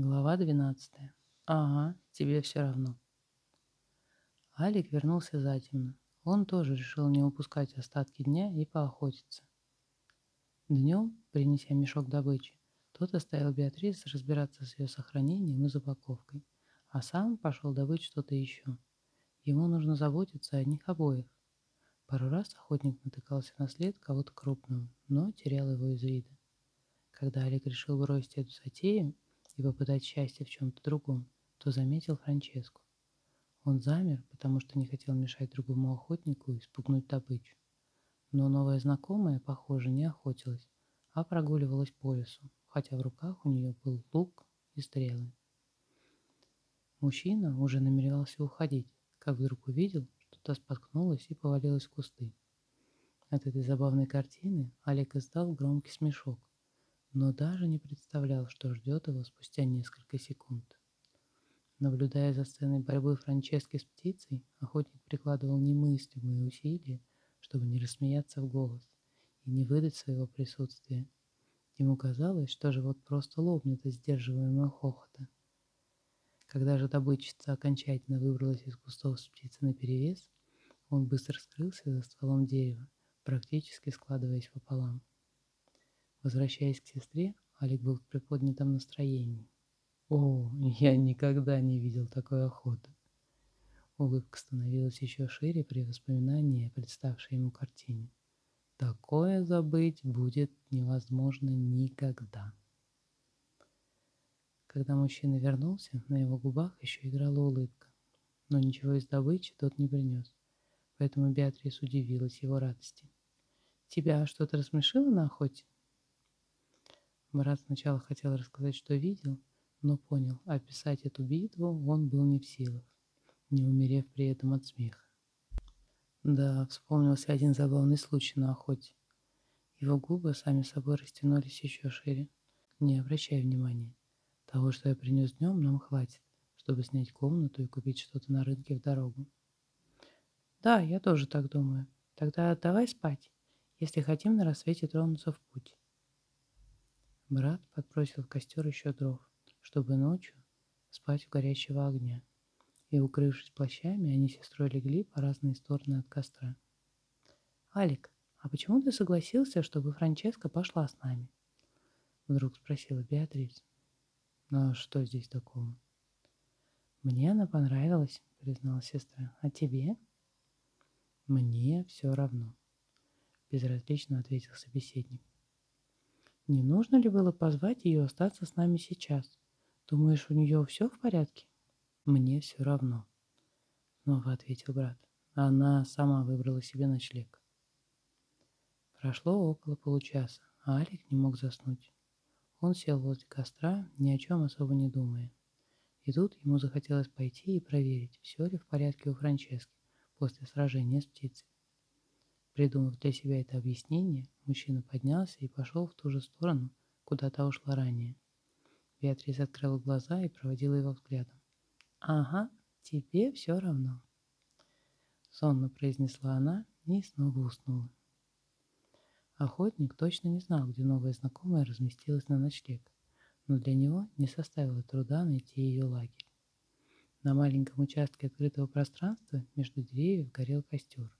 Глава 12. Ага, тебе все равно. Алик вернулся затемно. Он тоже решил не упускать остатки дня и поохотиться. Днем, принеся мешок добычи, тот оставил Беатрис разбираться с ее сохранением и запаковкой, а сам пошел добыть что-то еще. Ему нужно заботиться о них обоих. Пару раз охотник натыкался на след кого-то крупного, но терял его из вида. Когда Алик решил бросить эту затею и попытать счастье в чем-то другом, то заметил Франческу. Он замер, потому что не хотел мешать другому охотнику и спугнуть добычу. Но новая знакомая, похоже, не охотилась, а прогуливалась по лесу, хотя в руках у нее был лук и стрелы. Мужчина уже намеревался уходить, как вдруг увидел, что та споткнулась и повалилась в кусты. От этой забавной картины Олег издал громкий смешок, но даже не представлял, что ждет его спустя несколько секунд. Наблюдая за сценой борьбы Франчески с птицей, охотник прикладывал немыслимые усилия, чтобы не рассмеяться в голос и не выдать своего присутствия. Ему казалось, что живот просто лопнет от сдерживаемого хохота. Когда же добычица окончательно выбралась из кустов с птицей наперевес, он быстро скрылся за стволом дерева, практически складываясь пополам. Возвращаясь к сестре, Алик был в приподнятом настроении. О, я никогда не видел такой охоты. Улыбка становилась еще шире при воспоминании о представшей ему картине. Такое забыть будет невозможно никогда. Когда мужчина вернулся, на его губах еще играла улыбка. Но ничего из добычи тот не принес, поэтому Беатрис удивилась его радости. «Тебя что-то рассмешило на охоте?» Брат сначала хотел рассказать, что видел, но понял, описать эту битву он был не в силах, не умерев при этом от смеха. Да, вспомнился один забавный случай на охоте. Его губы сами собой растянулись еще шире. Не обращай внимания. Того, что я принес днем, нам хватит, чтобы снять комнату и купить что-то на рынке в дорогу. Да, я тоже так думаю. Тогда давай спать, если хотим на рассвете тронуться в путь. Брат подбросил в костер еще дров чтобы ночью спать у горящего огня. И, укрывшись плащами, они с сестрой легли по разные стороны от костра. «Алик, а почему ты согласился, чтобы Франческа пошла с нами?» Вдруг спросила Беатрис. «Ну, а что здесь такого?» «Мне она понравилась», — признала сестра. «А тебе?» «Мне все равно», — безразлично ответил собеседник. «Не нужно ли было позвать ее остаться с нами сейчас?» Думаешь, у нее все в порядке? Мне все равно, снова ответил брат. Она сама выбрала себе ночлег. Прошло около получаса, а Алик не мог заснуть. Он сел возле костра, ни о чем особо не думая. И тут ему захотелось пойти и проверить, все ли в порядке у Франчески после сражения с птицей. Придумав для себя это объяснение, мужчина поднялся и пошел в ту же сторону, куда та ушла ранее. Беатрис открыла глаза и проводила его взглядом. «Ага, тебе все равно», — сонно произнесла она и снова уснула. Охотник точно не знал, где новая знакомая разместилась на ночлег, но для него не составило труда найти ее лагерь. На маленьком участке открытого пространства между деревьев горел костер.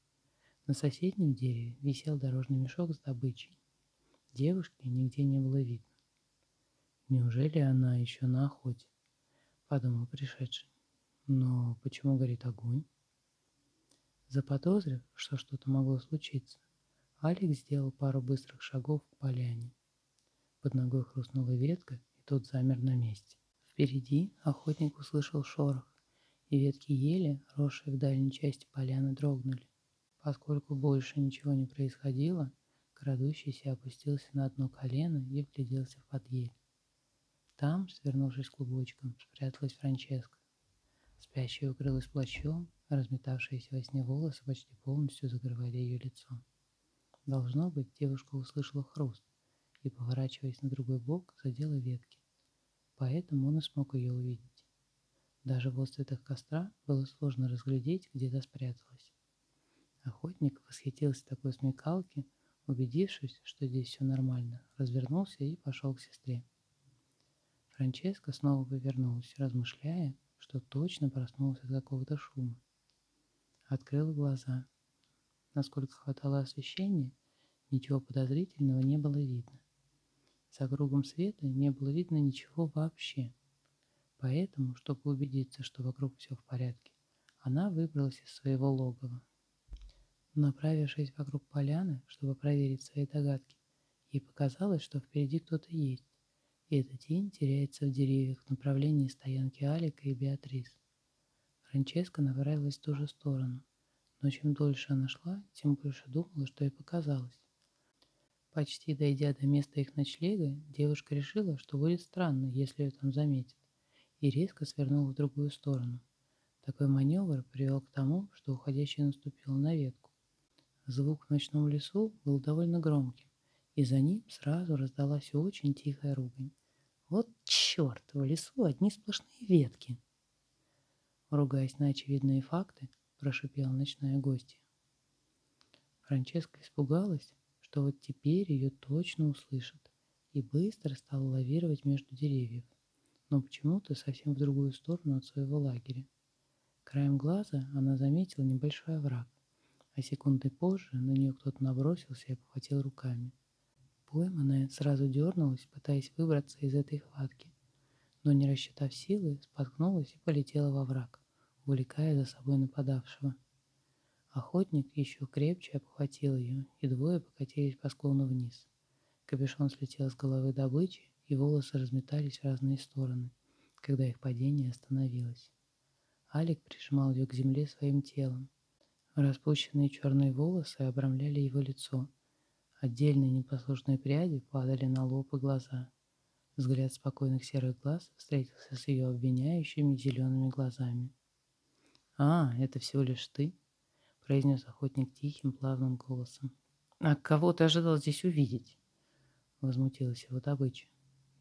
На соседнем дереве висел дорожный мешок с добычей. Девушки нигде не было видно. Неужели она еще на охоте? Подумал пришедший. Но почему горит огонь? Заподозрив, что что-то могло случиться, Алекс сделал пару быстрых шагов к поляне. Под ногой хрустнула ветка, и тот замер на месте. Впереди охотник услышал шорох, и ветки ели, росшие в дальней части поляны, дрогнули. Поскольку больше ничего не происходило, крадущийся опустился на одно колено и вгляделся в подъель. Там, свернувшись клубочком, спряталась Франческа. Спящая укрылась плащом, разметавшиеся во сне волосы почти полностью закрывали ее лицо. Должно быть, девушка услышала хруст и, поворачиваясь на другой бок, задела ветки. Поэтому он и смог ее увидеть. Даже в отцветах костра было сложно разглядеть, где то спряталась. Охотник восхитился такой смекалки, убедившись, что здесь все нормально, развернулся и пошел к сестре. Франческа снова повернулась, размышляя, что точно проснулась от какого-то шума. Открыла глаза. Насколько хватало освещения, ничего подозрительного не было видно. За кругом света не было видно ничего вообще. Поэтому, чтобы убедиться, что вокруг все в порядке, она выбралась из своего логова. Направившись вокруг поляны, чтобы проверить свои догадки, ей показалось, что впереди кто-то есть, и эта тень теряется в деревьях в направлении стоянки Алика и Беатрис. Франческа направилась в ту же сторону, но чем дольше она шла, тем больше думала, что ей показалось. Почти дойдя до места их ночлега, девушка решила, что будет странно, если ее там заметят, и резко свернула в другую сторону. Такой маневр привел к тому, что уходящая наступила на ветку. Звук в ночном лесу был довольно громким, и за ним сразу раздалась очень тихая ругань. «Вот черт, в лесу одни сплошные ветки!» Ругаясь на очевидные факты, прошипела ночная гостья. Франческа испугалась, что вот теперь ее точно услышат, и быстро стала лавировать между деревьев, но почему-то совсем в другую сторону от своего лагеря. Краем глаза она заметила небольшой овраг, а секунды позже на нее кто-то набросился и обхватил руками. Пойманная сразу дернулась, пытаясь выбраться из этой хватки, но не рассчитав силы, споткнулась и полетела во враг, увлекая за собой нападавшего. Охотник еще крепче обхватил ее, и двое покатились по склону вниз. Капюшон слетел с головы добычи, и волосы разметались в разные стороны, когда их падение остановилось. Алик прижимал ее к земле своим телом. Распущенные черные волосы обрамляли его лицо. Отдельные непослушные пряди падали на лоб и глаза. Взгляд спокойных серых глаз встретился с ее обвиняющими зелеными глазами. «А, это всего лишь ты?» — произнес охотник тихим, плавным голосом. «А кого ты ожидал здесь увидеть?» — возмутилась его добыча.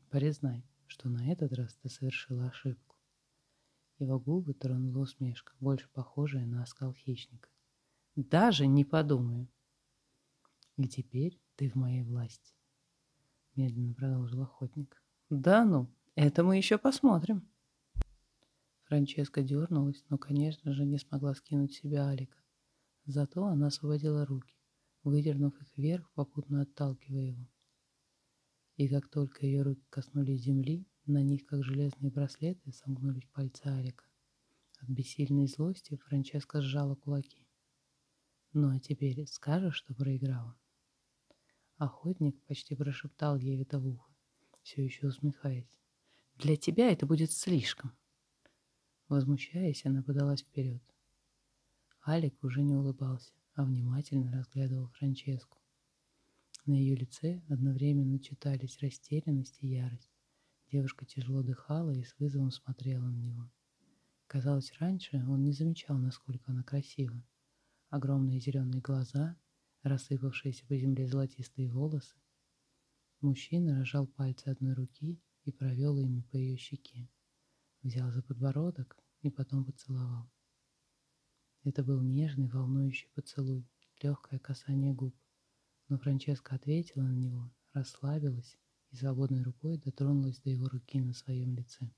«Признай, что на этот раз ты совершила ошибку». Его губы тронула усмешка, больше похожая на оскал хищника. «Даже не подумаю!» «И теперь ты в моей власти», — медленно продолжил охотник. «Да ну, это мы еще посмотрим». Франческа дернулась, но, конечно же, не смогла скинуть себя Алика. Зато она освободила руки, выдернув их вверх, попутно отталкивая его. И как только ее руки коснулись земли, на них, как железные браслеты, сомкнулись пальцы Алика. От бессильной злости Франческа сжала кулаки. «Ну а теперь скажешь, что проиграла?» Охотник почти прошептал ей это в ухо, все еще усмехаясь. «Для тебя это будет слишком!» Возмущаясь, она подалась вперед. Алик уже не улыбался, а внимательно разглядывал Франческу. На ее лице одновременно читались растерянность и ярость. Девушка тяжело дыхала и с вызовом смотрела на него. Казалось, раньше он не замечал, насколько она красива. Огромные зеленые глаза, рассыпавшиеся по земле золотистые волосы. Мужчина разжал пальцы одной руки и провел ими по ее щеке взял за подбородок и потом поцеловал. Это был нежный, волнующий поцелуй, легкое касание губ. Но Франческа ответила на него, расслабилась и свободной рукой дотронулась до его руки на своем лице.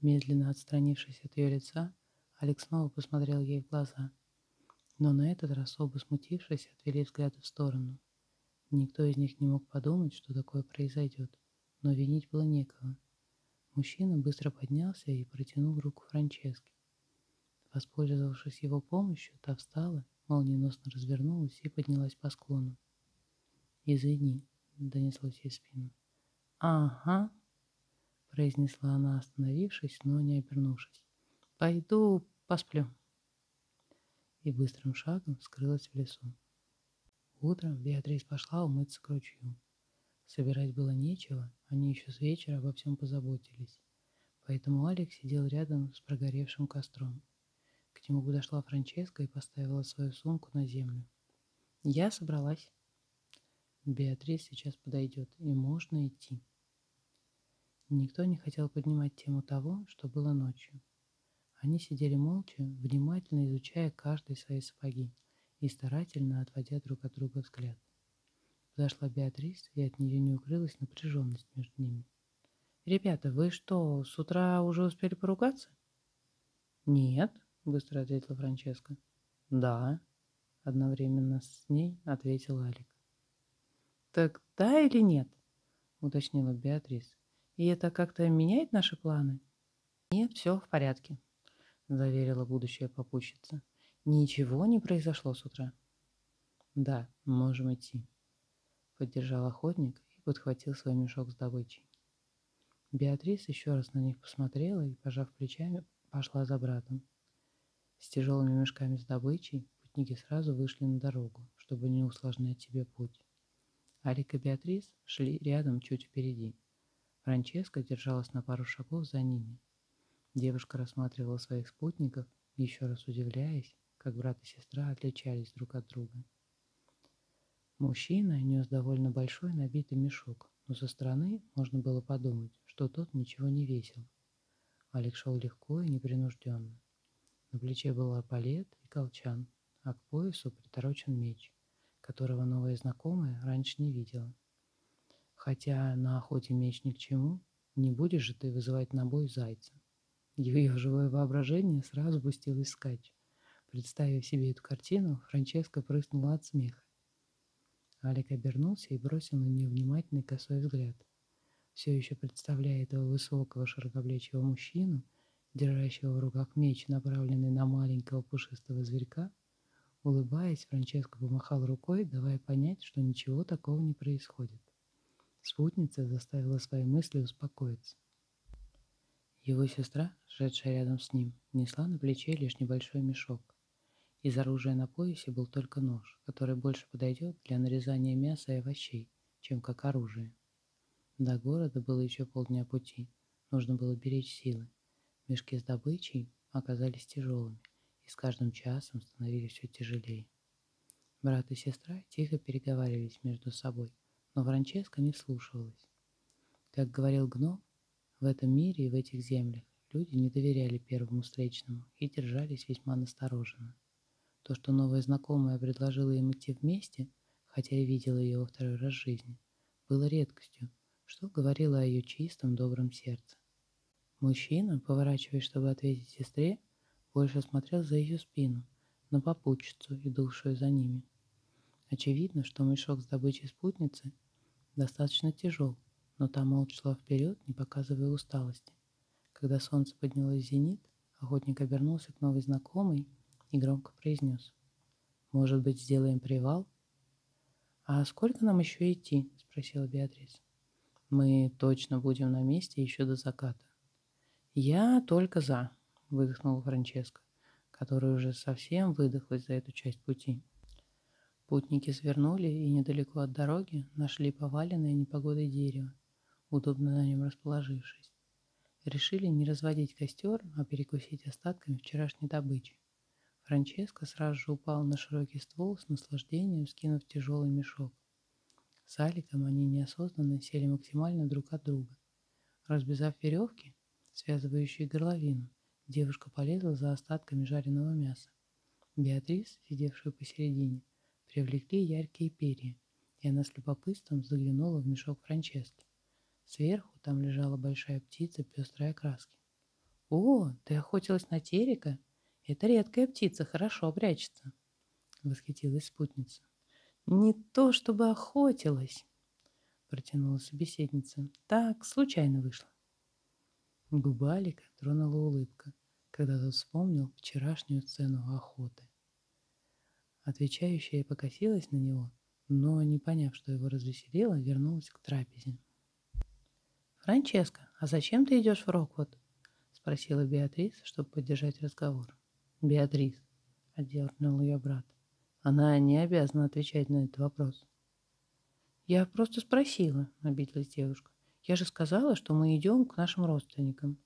Медленно отстранившись от ее лица, Алекс снова посмотрел ей в глаза. Но на этот раз оба смутившись, отвели взгляды в сторону. Никто из них не мог подумать, что такое произойдет, но винить было некого. Мужчина быстро поднялся и протянул руку Франческе. Воспользовавшись его помощью, та встала, молниеносно развернулась и поднялась по склону. «Извини», — донеслось ей спину. «Ага», — произнесла она, остановившись, но не обернувшись. «Пойду посплю». И быстрым шагом скрылась в лесу. Утром Беатрис пошла умыться к ручью. Собирать было нечего, они еще с вечера обо всем позаботились. Поэтому Алекс сидел рядом с прогоревшим костром. К нему подошла Франческа и поставила свою сумку на землю. «Я собралась». Беатрис сейчас подойдет, и можно идти. Никто не хотел поднимать тему того, что было ночью. Они сидели молча, внимательно изучая каждый свои сапоги и старательно отводя друг от друга взгляд. Подошла Беатрис, и от нее не укрылась напряженность между ними. Ребята, вы что, с утра уже успели поругаться? Нет, быстро ответила Франческа. Да, одновременно с ней ответил Алик. Так да или нет? уточнила Беатрис. И это как-то меняет наши планы? Нет, все в порядке, заверила будущая попутчица. Ничего не произошло с утра. Да, можем идти, поддержал охотник и подхватил свой мешок с добычей. Беатрис еще раз на них посмотрела и, пожав плечами, пошла за братом. С тяжелыми мешками с добычей путники сразу вышли на дорогу, чтобы не усложнять себе путь. Алик и Беатрис шли рядом чуть впереди. Франческа держалась на пару шагов за ними. Девушка рассматривала своих спутников, еще раз удивляясь, как брат и сестра отличались друг от друга. Мужчина нес довольно большой набитый мешок, но со стороны можно было подумать, что тот ничего не весил. Алик шел легко и непринужденно. На плече был арбалет и колчан, а к поясу приторочен меч, которого новая знакомая раньше не видела. Хотя на охоте меч ни к чему, не будешь же ты вызывать на бой зайца. Ее живое воображение сразу пустилось скач. Представив себе эту картину, Франческа прыснула от смеха. Алик обернулся и бросил на нее внимательный косой взгляд. Все еще представляя этого высокого широкоплечего мужчину, держащего в руках меч, направленный на маленького пушистого зверька, улыбаясь, Франческо помахал рукой, давая понять, что ничего такого не происходит. Спутница заставила свои мысли успокоиться. Его сестра, шедшая рядом с ним, несла на плече лишь небольшой мешок. Из оружия на поясе был только нож, который больше подойдет для нарезания мяса и овощей, чем как оружие. До города было еще полдня пути. Нужно было беречь силы. Мешки с добычей оказались тяжелыми и с каждым часом становились все тяжелее. Брат и сестра тихо переговаривались между собой, но Франческа не слушалась. Как говорил гном, в этом мире и в этих землях люди не доверяли первому встречному и держались весьма настороженно. То, что новая знакомая предложила им идти вместе, хотя и видела ее во второй раз в жизни, было редкостью, что говорило о ее чистом, добром сердце. Мужчина, поворачиваясь, чтобы ответить сестре, больше смотрел за ее спину, на попутчицу, идущую за ними. Очевидно, что мешок с добычей спутницы достаточно тяжел, но та молча шла вперед, не показывая усталости. Когда солнце поднялось в зенит, охотник обернулся к новой знакомой и громко произнес. «Может быть, сделаем привал?» «А сколько нам еще идти?» – спросила Беатрис. «Мы точно будем на месте еще до заката». «Я только за», – выдохнула Франческа, которая уже совсем выдохлась за эту часть пути. Путники свернули и недалеко от дороги нашли поваленное непогодой дерево, удобно на нем расположившись. Решили не разводить костер, а перекусить остатками вчерашней добычи. Франческо сразу же упал на широкий ствол с наслаждением, скинув тяжелый мешок. С Аликом они неосознанно сели максимально друг от друга. Разбезав веревки, связывающие горловину, девушка полезла за остатками жареного мяса. Беатрис, сидевшая посередине, привлекли яркие перья, и она с любопытством заглянула в мешок Франчески. Сверху там лежала большая птица пестрой окраски. «О, ты охотилась на терека?» «Это редкая птица, хорошо прячется», — восхитилась спутница. «Не то чтобы охотилась», — протянула собеседница. «Так, случайно вышло». Губа Алика тронула улыбка, когда тот вспомнил вчерашнюю сцену охоты. Отвечающая покосилась на него, но, не поняв, что его развеселило, вернулась к трапезе. «Франческо, а зачем ты идешь в Роквуд?» — спросила Беатрис, чтобы поддержать разговор. Беатрис, отдернул ее брат. Она не обязана отвечать на этот вопрос. Я просто спросила, обиделась девушка. Я же сказала, что мы идем к нашим родственникам.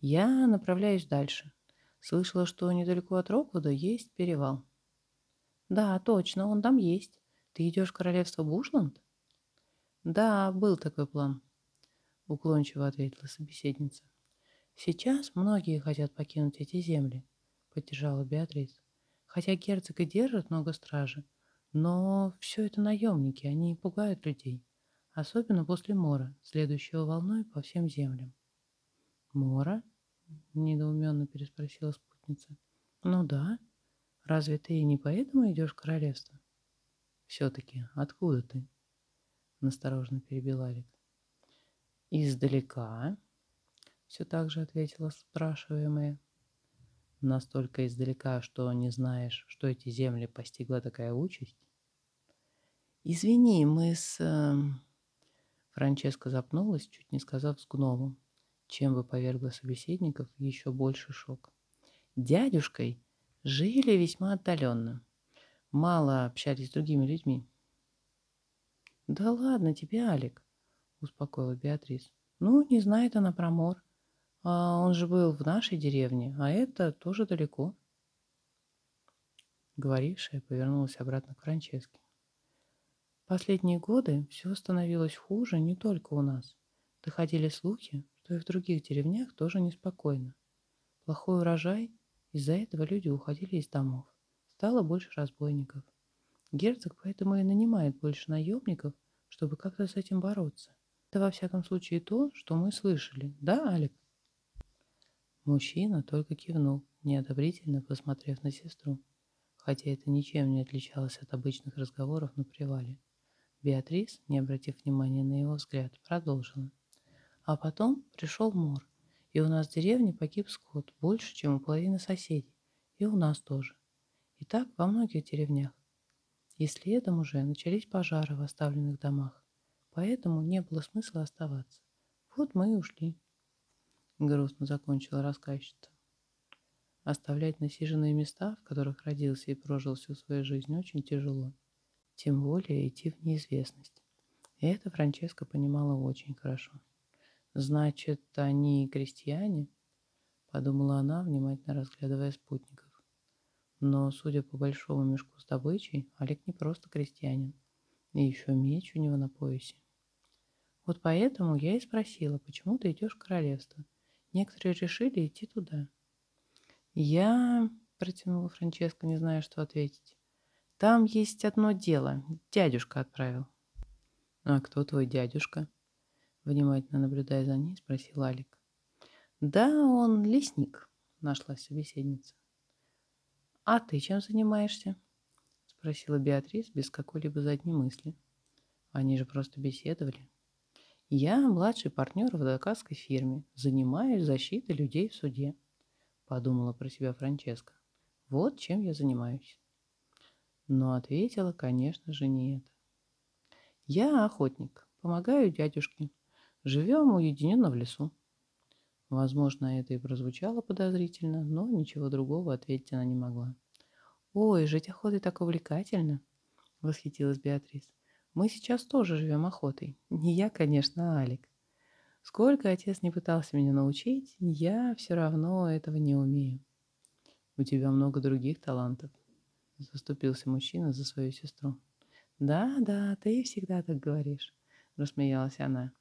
Я направляюсь дальше. Слышала, что недалеко от Роквуда есть перевал. Да, точно, он там есть. Ты идешь в королевство Бушланд? Да, был такой план, уклончиво ответила собеседница. Сейчас многие хотят покинуть эти земли, поддержала Беатрис. Хотя герцог и держит много стражи, но все это наемники, они пугают людей. особенно после мора, следующего волной по всем землям. «Мора?» – недоуменно переспросила спутница. «Ну да. Разве ты не поэтому идешь в королевство?» «Все-таки откуда ты?» – настороженно перебил Алик. «Издалека?» – все так же ответила спрашиваемая. «Настолько издалека, что не знаешь, что эти земли постигла такая участь?» «Извини, мы с...» э... Франческа запнулась, чуть не сказав с гномом, чем бы повергла собеседников еще больший шок. «Дядюшкой жили весьма отдаленно. Мало общались с другими людьми». «Да ладно тебе, Алик», — успокоила Беатрис. «Ну, не знает она про мор. А он же был в нашей деревне, а это тоже далеко». Говорившая повернулась обратно к Франческе. Последние годы все становилось хуже не только у нас. Доходили слухи, что и в других деревнях тоже неспокойно. Плохой урожай, из-за этого люди уходили из домов. Стало больше разбойников. Герцог поэтому и нанимает больше наемников, чтобы как-то с этим бороться. Это во всяком случае то, что мы слышали. Да, Алик? Мужчина только кивнул, неодобрительно посмотрев на сестру, хотя это ничем не отличалось от обычных разговоров на привале. Беатрис, не обратив внимания на его взгляд, продолжила. А потом пришел мор, и у нас в деревне погиб скот больше, чем у половины соседей, и у нас тоже. И так во многих деревнях. И следом уже начались пожары в оставленных домах, поэтому не было смысла оставаться. Вот мы и ушли. Грустно закончила рассказчица. Оставлять насиженные места, в которых родился и прожил всю свою жизнь, очень тяжело тем более идти в неизвестность. И это Франческа понимала очень хорошо. «Значит, они крестьяне?» – подумала она, внимательно разглядывая спутников. Но, судя по большому мешку с добычей, Олег не просто крестьянин. И еще меч у него на поясе. Вот поэтому я и спросила, почему ты идешь в королевство. Некоторые решили идти туда. Я, протянула Франческа, не зная, что ответить. Там есть одно дело. Дядюшка отправил. А кто твой дядюшка? Внимательно наблюдая за ней, спросил Алик. Да, он лесник, нашлась собеседница. А ты чем занимаешься? Спросила Беатрис без какой-либо задней мысли. Они же просто беседовали. Я младший партнер в адвокатской фирме, занимаюсь защитой людей в суде, подумала про себя Франческа. Вот чем я занимаюсь. Но ответила, конечно же, не это. Я охотник, помогаю дядюшке. Живем уединенно в лесу. Возможно, это и прозвучало подозрительно, но ничего другого ответить она не могла. «Ой, жить охотой так увлекательно!» — восхитилась Беатрис. «Мы сейчас тоже живем охотой. Не я, конечно, а Алик. Сколько отец не пытался меня научить, я все равно этого не умею. У тебя много других талантов. Заступился мужчина за свою сестру. «Да, да, ты всегда так говоришь», — рассмеялась она.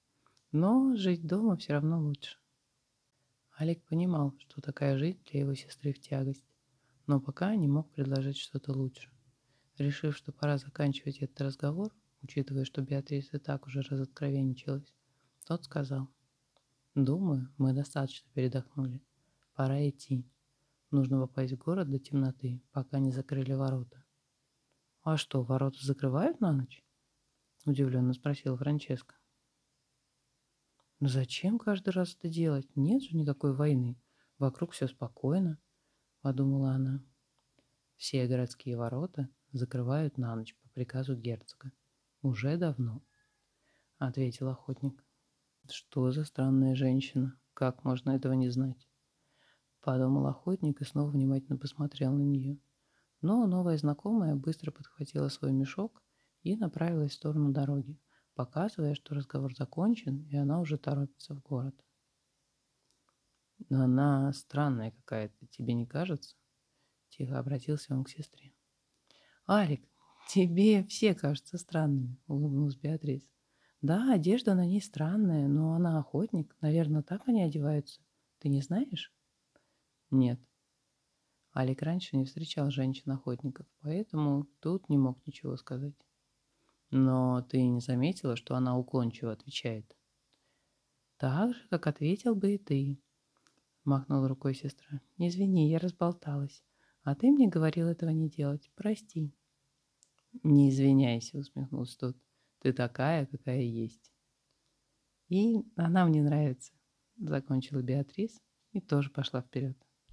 «Но жить дома все равно лучше». Олег понимал, что такая жизнь для его сестры в тягость, но пока не мог предложить что-то лучше. Решив, что пора заканчивать этот разговор, учитывая, что Беатрис и так уже разоткровенничалась, тот сказал, «Думаю, мы достаточно передохнули. Пора идти. Нужно попасть в город до темноты, пока не закрыли ворота. «А что, ворота закрывают на ночь?» – удивленно спросила Франческа. «Зачем каждый раз это делать? Нет же никакой войны. Вокруг все спокойно», – подумала она. «Все городские ворота закрывают на ночь по приказу герцога. Уже давно», – ответил охотник. «Что за странная женщина? Как можно этого не знать?» Подумал охотник и снова внимательно посмотрел на нее. Но новая знакомая быстро подхватила свой мешок и направилась в сторону дороги, показывая, что разговор закончен, и она уже торопится в город. «Но она странная какая-то, тебе не кажется?» Тихо обратился он к сестре. «Алик, тебе все кажутся странными», — улыбнулась Беатрис. «Да, одежда на ней странная, но она охотник. Наверное, так они одеваются. Ты не знаешь?» Нет. Алик раньше не встречал женщин-охотников, поэтому тут не мог ничего сказать. Но ты не заметила, что она уклончиво отвечает? Так же, как ответил бы и ты. Махнула рукой сестра. Извини, я разболталась. А ты мне говорил этого не делать. Прости. Не извиняйся, усмехнулся тот. Ты такая, какая есть. И она мне нравится, закончила Беатрис и тоже пошла вперед.